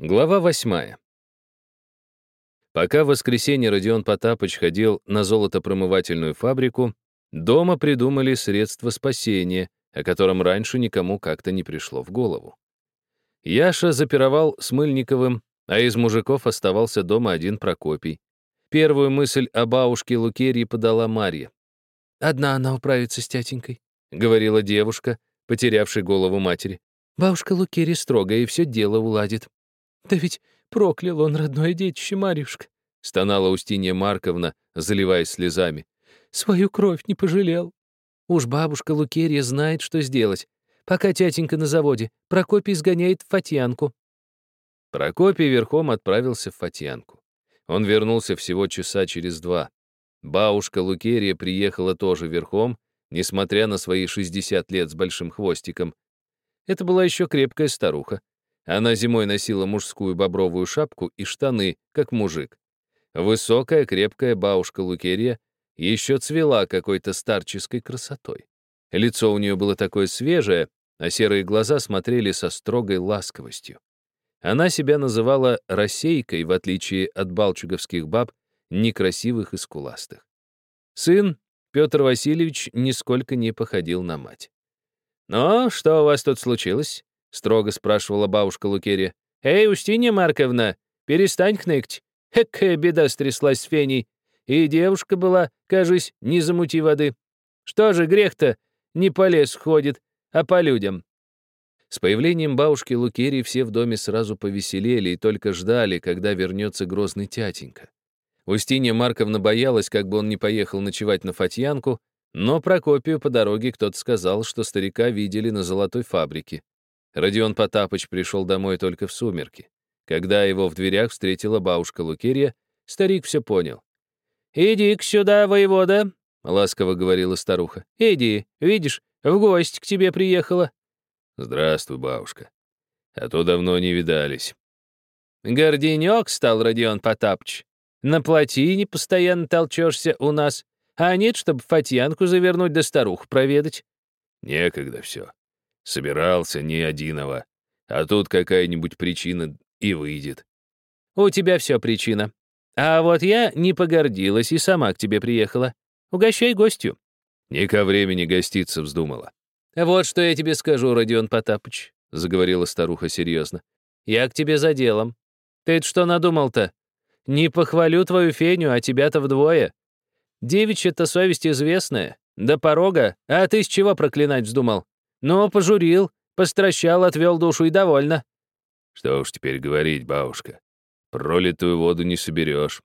Глава восьмая. Пока в воскресенье Родион Потапыч ходил на золотопромывательную фабрику, дома придумали средство спасения, о котором раньше никому как-то не пришло в голову. Яша запировал с Мыльниковым, а из мужиков оставался дома один Прокопий. Первую мысль о бабушке Лукерии подала Марья. «Одна она управится с тятенькой», — говорила девушка, потерявшей голову матери. «Бабушка Лукерия строгая и все дело уладит». «Да ведь проклял он родное детище, Марьюшка», — стонала Устинья Марковна, заливаясь слезами. «Свою кровь не пожалел. Уж бабушка Лукерья знает, что сделать. Пока тятенька на заводе, Прокопий сгоняет в Фатьянку». Прокопий верхом отправился в Фатьянку. Он вернулся всего часа через два. Бабушка Лукерия приехала тоже верхом, несмотря на свои 60 лет с большим хвостиком. Это была еще крепкая старуха. Она зимой носила мужскую бобровую шапку и штаны, как мужик. Высокая, крепкая бабушка Лукерия еще цвела какой-то старческой красотой. Лицо у нее было такое свежее, а серые глаза смотрели со строгой ласковостью. Она себя называла «рассейкой», в отличие от балчуговских баб, некрасивых и скуластых. Сын, Петр Васильевич, нисколько не походил на мать. «Ну, что у вас тут случилось?» Строго спрашивала бабушка Лукерия. «Эй, Устинья Марковна, перестань хныкать. Какая беда стряслась с Феней. И девушка была, кажись, не замути воды. Что же грех-то не по лесу ходит, а по людям?» С появлением бабушки Лукерии все в доме сразу повеселели и только ждали, когда вернется грозный тятенька. Устинья Марковна боялась, как бы он не поехал ночевать на Фатьянку, но Прокопию по дороге кто-то сказал, что старика видели на золотой фабрике. Родион Потапыч пришел домой только в сумерки. Когда его в дверях встретила бабушка Лукерья, старик все понял. «Иди-ка сюда, воевода», — ласково говорила старуха. «Иди, видишь, в гости к тебе приехала». «Здравствуй, бабушка. А то давно не видались». «Горденек стал Родион Потапыч. На плотине постоянно толчешься у нас, а нет, чтобы Фатьянку завернуть да старух проведать». «Некогда все. Собирался не одиного. А тут какая-нибудь причина и выйдет. У тебя все причина. А вот я не погордилась и сама к тебе приехала. Угощай гостью. Не ко времени гоститься вздумала. Вот что я тебе скажу, Родион Потапыч, заговорила старуха серьезно. Я к тебе за делом. Ты что надумал-то? Не похвалю твою феню, а тебя-то вдвое. Девичья-то совесть известная. До порога. А ты с чего проклинать вздумал? «Ну, пожурил, постращал, отвел душу и довольно». «Что уж теперь говорить, бабушка. Пролитую воду не соберешь».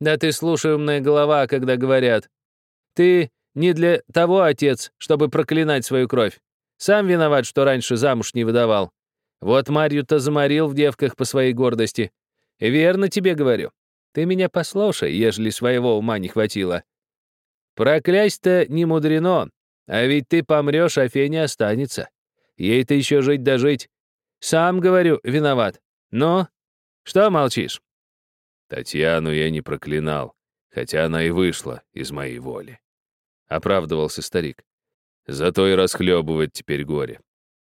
«Да ты слушай, умная голова, когда говорят. Ты не для того, отец, чтобы проклинать свою кровь. Сам виноват, что раньше замуж не выдавал. Вот Марью-то заморил в девках по своей гордости. Верно тебе говорю. Ты меня послушай, ежели своего ума не хватило. Проклясть-то не мудрено, а ведь ты помрешь, а Феня останется. Ей-то еще жить да. Сам, говорю, виноват. Но что молчишь?» Татьяну я не проклинал, хотя она и вышла из моей воли. Оправдывался старик. Зато и расхлебывать теперь горе.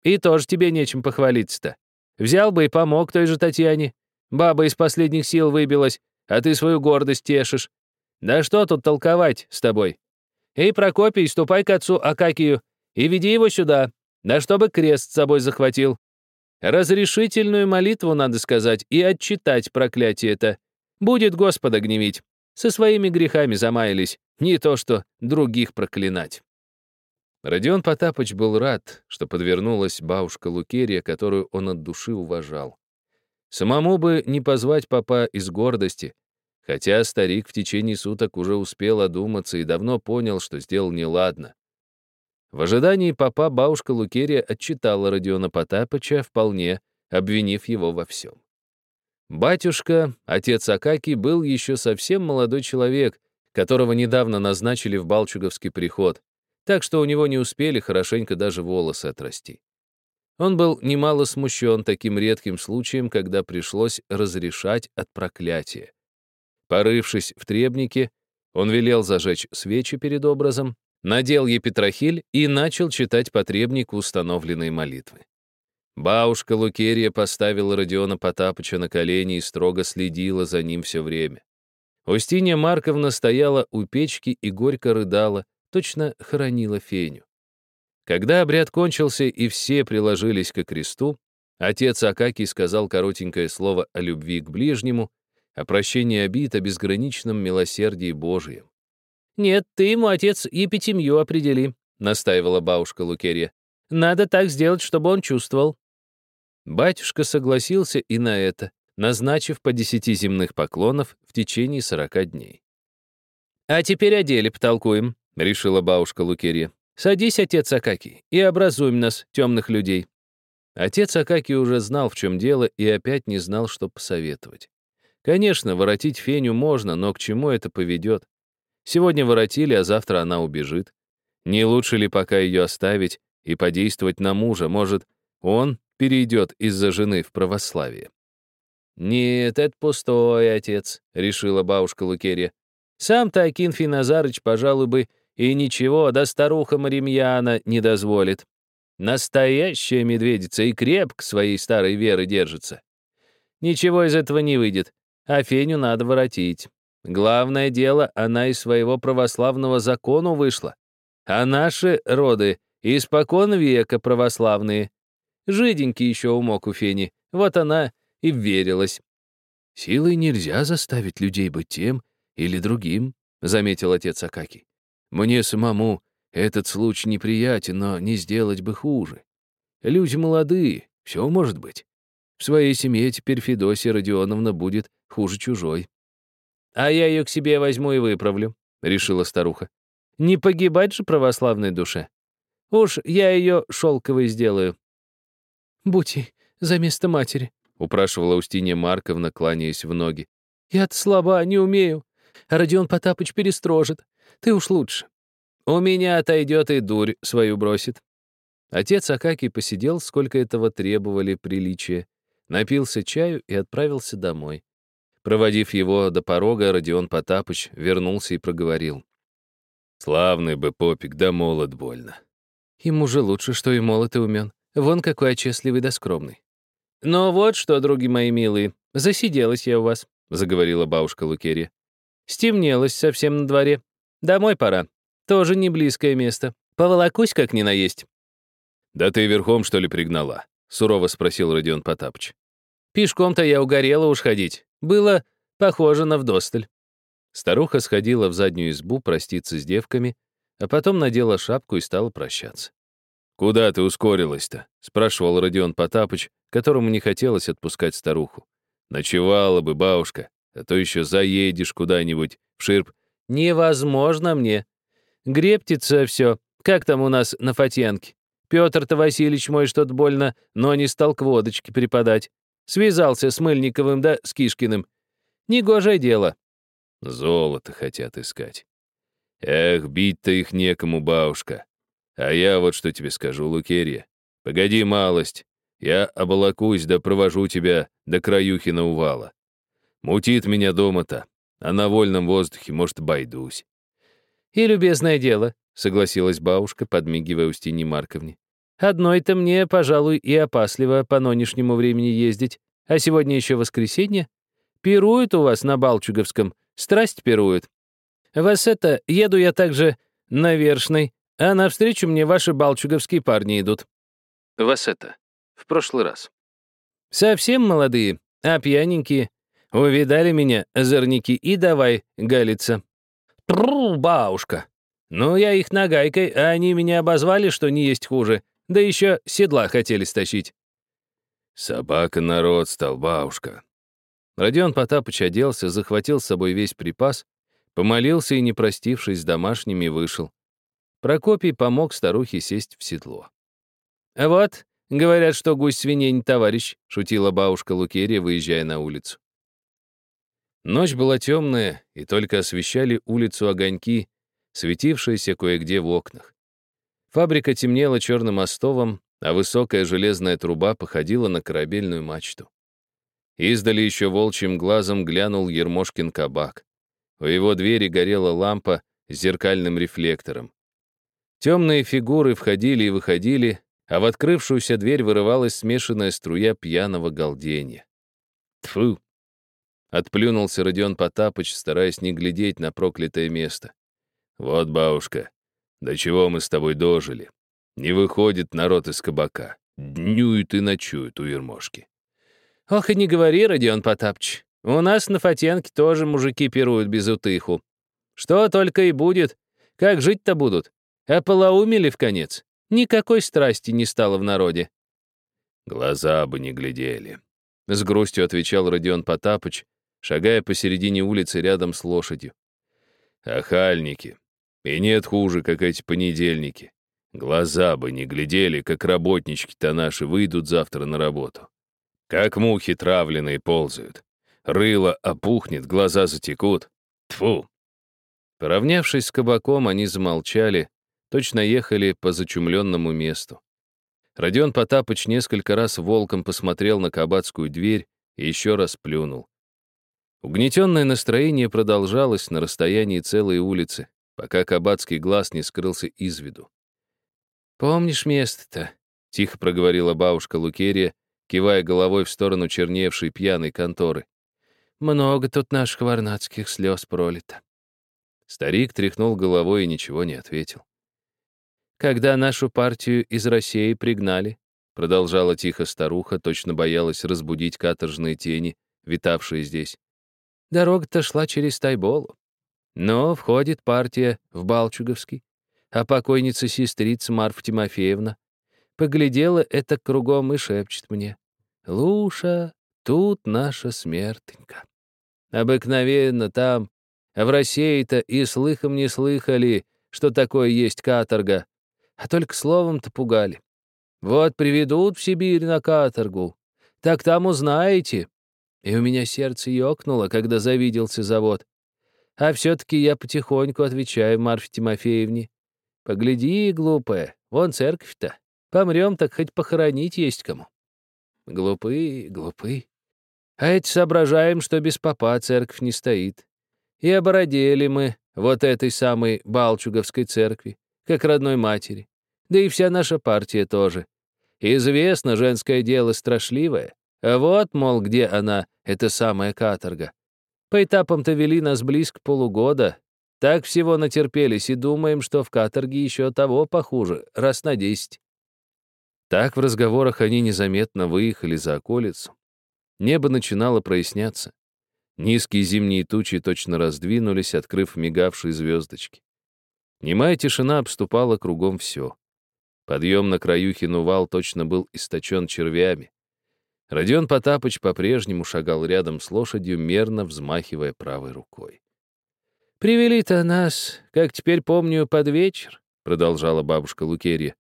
И тоже тебе нечем похвалиться-то. Взял бы и помог той же Татьяне. Баба из последних сил выбилась, а ты свою гордость тешишь. Да что тут толковать с тобой? «Эй, Прокопий, ступай к отцу Акакию и веди его сюда, да чтобы крест с собой захватил. Разрешительную молитву надо сказать и отчитать проклятие это. Будет Господа гневить. Со своими грехами замаялись, не то что других проклинать». Родион Потапыч был рад, что подвернулась бабушка Лукерия, которую он от души уважал. Самому бы не позвать папа из гордости, Хотя старик в течение суток уже успел одуматься и давно понял, что сделал неладно. В ожидании папа бабушка Лукерия отчитала Родиона Потапыча вполне, обвинив его во всем. Батюшка, отец Акаки, был еще совсем молодой человек, которого недавно назначили в Балчуговский приход, так что у него не успели хорошенько даже волосы отрасти. Он был немало смущен таким редким случаем, когда пришлось разрешать от проклятия. Порывшись в требнике, он велел зажечь свечи перед образом, надел епитрахиль и начал читать по требнику установленные молитвы. Бабушка Лукерия поставила Родиона Потапыча на колени и строго следила за ним все время. Устинья Марковна стояла у печки и горько рыдала, точно хоронила Феню. Когда обряд кончился и все приложились к кресту, отец Акакий сказал коротенькое слово о любви к ближнему, о прощении обид, о безграничном милосердии Божием. «Нет, ты ему, отец, епитемью определи», — настаивала бабушка Лукерья. «Надо так сделать, чтобы он чувствовал». Батюшка согласился и на это, назначив по десяти земных поклонов в течение сорока дней. «А теперь о деле потолкуем», — решила бабушка Лукерья. «Садись, отец Акакий, и образуем нас, темных людей». Отец Акакий уже знал, в чем дело, и опять не знал, что посоветовать. Конечно, воротить Феню можно, но к чему это поведет? Сегодня воротили, а завтра она убежит. Не лучше ли пока ее оставить и подействовать на мужа? Может, он перейдет из-за жены в православие? «Нет, это пустой, отец», — решила бабушка Лукерья. «Сам-то Акинфий Назарыч, пожалуй бы, и ничего, да старуха Маримьяна не дозволит. Настоящая медведица и крепко своей старой веры держится. Ничего из этого не выйдет, а Феню надо воротить. Главное дело, она из своего православного закону вышла. А наши роды испокон века православные. Жиденький еще умок у Фени, вот она и верилась. «Силой нельзя заставить людей быть тем или другим», — заметил отец Акаки. «Мне самому этот случай неприятен, но не сделать бы хуже. Люди молодые, все может быть. В своей семье теперь Федосия Родионовна будет хуже чужой». «А я ее к себе возьму и выправлю», — решила старуха. «Не погибать же православной душе. Уж я ее шелковой сделаю». «Будь ей за место матери», — упрашивала Устинья Марковна, кланяясь в ноги. «Я-то слаба, не умею. Родион Потапыч перестрожит. Ты уж лучше». «У меня отойдет и дурь свою бросит». Отец Акакий посидел, сколько этого требовали приличия, напился чаю и отправился домой. Проводив его до порога, Родион Потапыч вернулся и проговорил. «Славный бы попик, да молод больно». «Ему же лучше, что и молод и умен. Вон какой отчестливый да скромный. «Ну вот что, други мои милые, засиделась я у вас», — заговорила бабушка Лукерья. «Стемнелось совсем на дворе. Домой пора. Тоже не близкое место. Поволокусь как ни наесть». «Да ты верхом, что ли, пригнала?» — сурово спросил Родион Потапыч. «Пешком-то я угорела уж ходить. Было похоже на вдосталь». Старуха сходила в заднюю избу проститься с девками, а потом надела шапку и стала прощаться. «Куда ты ускорилась-то?» — спрашивал Родион Потапыч, которому не хотелось отпускать старуху. «Ночевала бы, бабушка, а то еще заедешь куда-нибудь в ширп». «Невозможно мне. Грептится все, как там у нас на Фатьянке. Петр-то Васильевич мой что-то больно, но не стал к водочке преподать. Связался с Мыльниковым да с Кишкиным. Негожее дело». «Золото хотят искать. Эх, бить-то их некому, бабушка. А я вот что тебе скажу, Лукерья. Погоди малость. Я оболокусь да провожу тебя до краюхи на увала. Мутит меня дома-то, а на вольном воздухе, может, обойдусь. «И любезное дело», — согласилась бабушка, подмигивая Устине Марковне. «Одной-то мне, пожалуй, и опасливо по нынешнему времени ездить. А сегодня еще воскресенье. Пируют у вас на Балчуговском, страсть пируют. Вас это, еду я также на Вершной, а навстречу мне ваши балчуговские парни идут». «Вас это, в прошлый раз». «Совсем молодые, а пьяненькие. Увидали меня, озорники, и давай галиться». «Тру, бабушка!» «Ну, я их нагайкой, а они меня обозвали, что не есть хуже. Да еще седла хотели стащить». «Собака народ стал, бабушка». Родион Потапыч оделся, захватил с собой весь припас, помолился и, не простившись с домашними, вышел. Прокопий помог старухе сесть в седло. «Вот, говорят, что гусь свиней не товарищ», — шутила бабушка Лукерия, выезжая на улицу. Ночь была темная, и только освещали улицу огоньки, светившиеся кое-где в окнах. Фабрика темнела черным остовом, а высокая железная труба походила на корабельную мачту. Издали еще волчьим глазом глянул Ермошкин кабак. У его двери горела лампа с зеркальным рефлектором. Темные фигуры входили и выходили, а в открывшуюся дверь вырывалась смешанная струя пьяного галдения. Тфу! Отплюнулся Родион Потапыч, стараясь не глядеть на проклятое место. «Вот, бабушка, до чего мы с тобой дожили. Не выходит народ из кабака. Днюют и ночуют у ермошки». «Ох, и не говори, Родион Потапыч. У нас на Фатенке тоже мужики пируют без утыху. Что только и будет. Как жить-то будут? А полоумели в конец. Никакой страсти не стало в народе». «Глаза бы не глядели», — с грустью отвечал Родион Потапыч, шагая посередине улицы рядом с лошадью. «Охальники. И нет хуже, как эти понедельники. Глаза бы не глядели, как работнички-то наши выйдут завтра на работу. Как мухи травленные ползают. Рыло опухнет, глаза затекут. Тфу. Поравнявшись с кабаком, они замолчали, точно ехали по зачумленному месту. Родион Потапыч несколько раз волком посмотрел на кабацкую дверь и еще раз плюнул. Угнетенное настроение продолжалось на расстоянии целой улицы, пока кабацкий глаз не скрылся из виду. «Помнишь место-то?» — тихо проговорила бабушка Лукерия, кивая головой в сторону черневшей пьяной конторы. «Много тут наших варнацких слез пролито». Старик тряхнул головой и ничего не ответил. «Когда нашу партию из России пригнали», — продолжала тихо старуха, точно боялась разбудить каторжные тени, витавшие здесь. «Дорога-то шла через Тайболу. Но входит партия в Балчуговский, а покойница-сестрица Марфа Тимофеевна поглядела это кругом и шепчет мне. «Луша, тут наша смертенька. Обыкновенно там, а в России-то и слыхом не слыхали, что такое есть каторга, а только словом-то пугали. Вот приведут в Сибирь на каторгу, так там узнаете». И у меня сердце ёкнуло, когда завиделся завод. А все-таки я потихоньку отвечаю Марфе Тимофеевне. Погляди, глупая, вон церковь-то. Помрем, так хоть похоронить есть кому. Глупы, глупы. А эти соображаем, что без папа церковь не стоит. И обородели мы вот этой самой Балчуговской церкви, как родной матери. Да и вся наша партия тоже. Известно, женское дело страшливое. А вот, мол, где она, эта самая каторга. По этапам-то вели нас близко полугода. Так всего натерпелись и думаем, что в каторге еще того похуже, раз на десять. Так в разговорах они незаметно выехали за околицу. Небо начинало проясняться. Низкие зимние тучи точно раздвинулись, открыв мигавшие звездочки. Немая тишина обступала кругом все. Подъем на краю Хинувал точно был источен червями. Родион Потапыч по-прежнему шагал рядом с лошадью, мерно взмахивая правой рукой. «Привели-то нас, как теперь помню, под вечер», — продолжала бабушка Лукерья.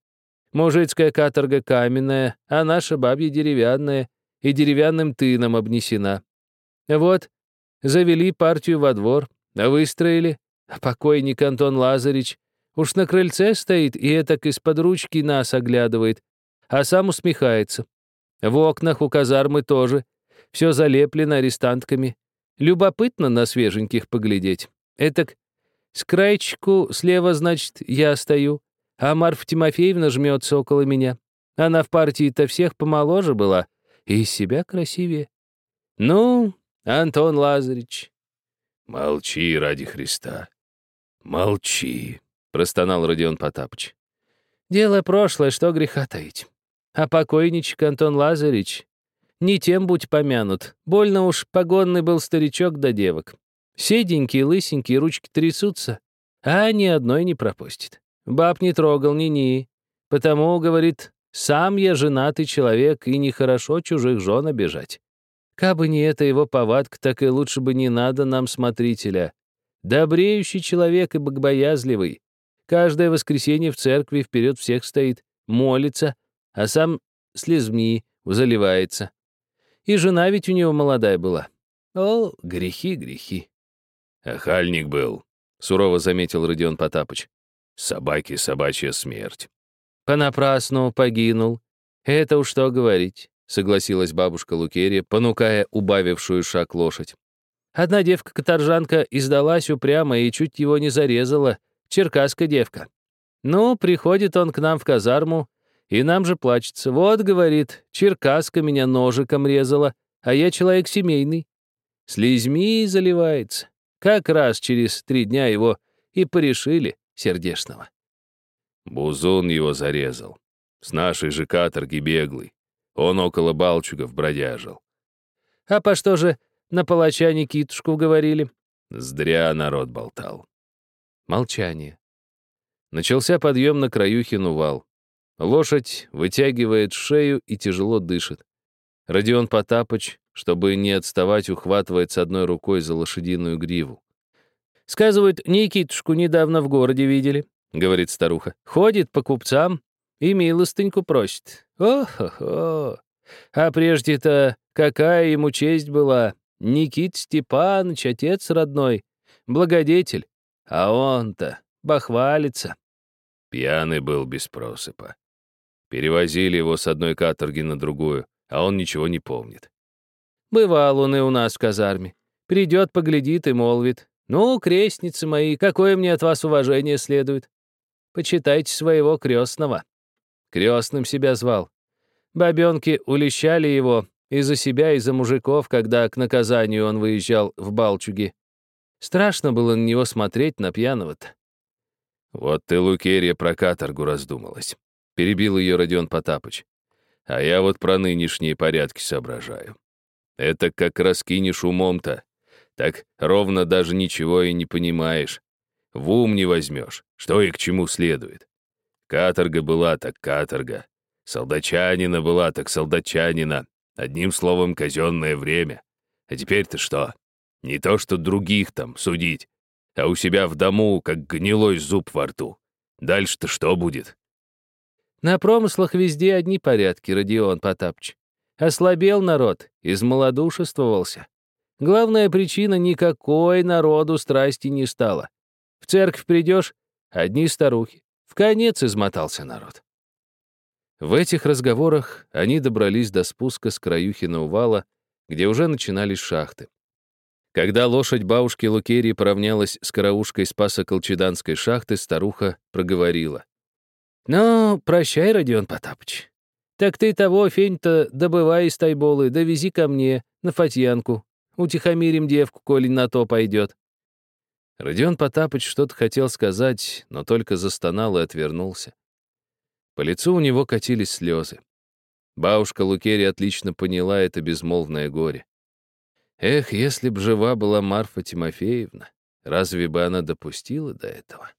«Мужицкая каторга каменная, а наша бабья деревянная и деревянным тыном обнесена. Вот, завели партию во двор, выстроили, а покойник Антон Лазарич уж на крыльце стоит и этак из-под ручки нас оглядывает, а сам усмехается. В окнах у казармы тоже. Все залеплено арестантками. Любопытно на свеженьких поглядеть. Этак с краечку слева, значит, я стою, а Марфа Тимофеевна жмется около меня. Она в партии-то всех помоложе была и из себя красивее. Ну, Антон Лазаревич. Молчи ради Христа. Молчи, простонал Родион Потапыч. Дело прошлое, что греха таить. А покойничек Антон Лазаревич не тем будь помянут. Больно уж погонный был старичок да девок. Седенькие, лысенькие, ручки трясутся, а ни одной не пропустит. Баб не трогал ни-ни. Потому, говорит, сам я женатый человек, и нехорошо чужих жен обижать. Кабы не это его повадка, так и лучше бы не надо нам смотрителя. Добреющий человек и богобоязливый. Каждое воскресенье в церкви вперед всех стоит, молится, а сам слезми заливается. И жена ведь у него молодая была. О, грехи, грехи. Охальник был, сурово заметил Родион Потапыч. Собаки собачья смерть. Понапрасну погинул. Это уж что говорить, согласилась бабушка Лукерия, понукая убавившую шаг лошадь. Одна девка-каторжанка издалась упрямо и чуть его не зарезала. Черкасская девка. Ну, приходит он к нам в казарму, И нам же плачется. Вот, говорит, черкаска меня ножиком резала, а я человек семейный. Слизьми заливается. Как раз через три дня его и порешили сердешного. Бузун его зарезал. С нашей же каторги беглый. Он около Балчугов бродяжил. А по что же на палача Никитушку говорили? Здря народ болтал. Молчание. Начался подъем на Краюхин вал. Лошадь вытягивает шею и тяжело дышит. Родион Потапыч, чтобы не отставать, ухватывает с одной рукой за лошадиную гриву. «Сказывают, Никитушку недавно в городе видели», — говорит старуха. «Ходит по купцам и милостыньку просит. О-хо-хо! А прежде-то какая ему честь была! Никит Степанович, отец родной, благодетель. А он-то бахвалится». Пьяный был без просыпа. Перевозили его с одной каторги на другую, а он ничего не помнит. Бывал он и у нас в казарме. Придет, поглядит и молвит. «Ну, крестницы мои, какое мне от вас уважение следует? Почитайте своего крестного». Крестным себя звал. Бабенки улещали его и за себя, и за мужиков, когда к наказанию он выезжал в Балчуги. Страшно было на него смотреть, на пьяного-то. «Вот ты, Лукерья, про каторгу раздумалась», — перебил ее Родион Потапыч. «А я вот про нынешние порядки соображаю. Это как раскинешь умом-то, так ровно даже ничего и не понимаешь. В ум не возьмешь, что и к чему следует. Каторга была так каторга, солдачанина была так солдачанина, одним словом, казенное время. А теперь-то что? Не то, что других там судить, а у себя в дому, как гнилой зуб во рту. Дальше-то что будет? На промыслах везде одни порядки, Родион Потапч. Ослабел народ, измалодушествовался. Главная причина — никакой народу страсти не стало. В церковь придешь — одни старухи. В конец измотался народ. В этих разговорах они добрались до спуска с краюхина увала, где уже начинались шахты. Когда лошадь бабушки Лукерии поравнялась с караушкой Спаса Колчеданской шахты, старуха проговорила. «Ну, прощай, Родион Потапыч. Так ты того фень-то добывай из тайболы, довези ко мне, на Фатьянку. Утихомирим девку, коли на то пойдет». Родион Потапыч что-то хотел сказать, но только застонал и отвернулся. По лицу у него катились слезы. Бабушка Лукерия отлично поняла это безмолвное горе. Эх, если б жива была Марфа Тимофеевна, разве бы она допустила до этого?